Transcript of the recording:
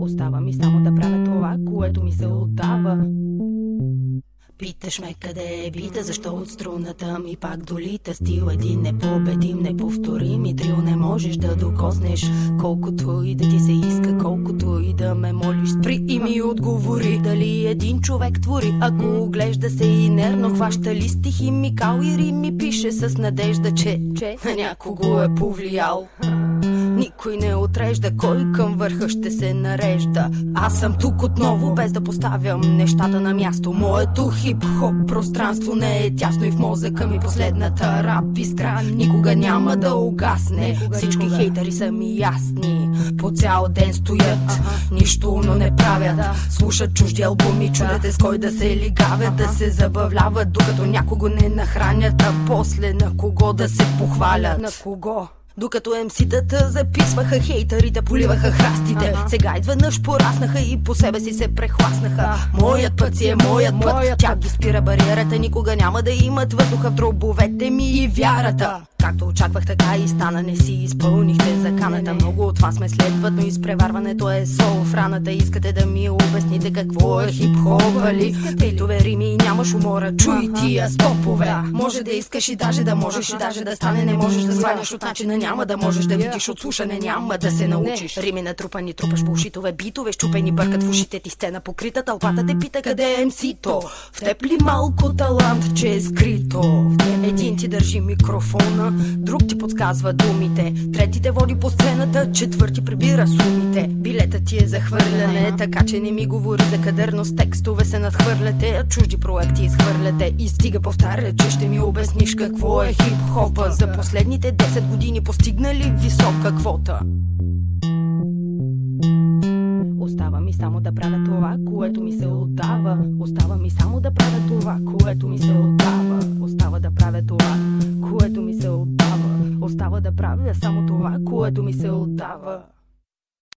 Остава ми само да правя това, което ми се отдава. Питаш ме къде е бита, защо от струната ми пак долита Стил един непобедим, неповторим и трил не можеш да докоснеш. Колкото и да ти се иска, колкото и да ме молиш Спри и ми отговори. Дали един човек твори Ако оглежда се и нервно хваща ли стихи ми кал и рими Пише с надежда, че, че на някого е повлиял никой не отрежда кой към върха ще се нарежда. Аз съм тук отново, без да поставям нещата на място. Моето хип-хоп пространство не е тясно и в мозъка ми последната рап искра никога няма да угасне. Всички хейтери са ми ясни. По цял ден стоят, нищо умно не правят. Слушат чужди албуми, чудете с кой да се лигавят, да се забавляват, докато някого не нахранят, а после на кого да се похвалят. На кого? Докато МС-тата записваха хейтерите, поливаха храстите ага. Сега изведнъж пораснаха и по себе си се прехласнаха да. Моят път си е моят път, моят тя ги спира бариерата Никога няма да имат въздуха в дробовете ми и вярата Както очаквах, така и стана, не си изпълнихте заканата. Много от вас ме следват, но изпреварването е сол в раната. Искате да ми обясните какво е хип-хоп, али? Битове рими нямаш умора, чуй тия стопове. Може да искаш и даже да можеш и даже да стане, не можеш да сваляш от начина, няма да можеш да видиш от слушане, няма да се научиш. Рими натрупани, трупаш булшитове, битове, щупени бъркат в ушите ти сцена покрита, тълпата те пита къде е МС-то. В теб ли малко талант, че е скрито? Ти държи микрофона, друг ти подсказва думите, трети те води по сцената, четвърти прибира сумите. Билета ти е за хвърляне, така че не ми говори за кадърност, текстове се надхвърляте, а чужди проекти изхвърляте. И стига повтаря, че ще ми обясниш какво е хип-хопа. За последните 10 години постигнали висока квота. Остава ми само да правя това, което ми се отдава. Остава ми само да правя това, което ми се отдава. Остава да правя това, което ми се отдава. Остава да правя само това, което ми се отдава.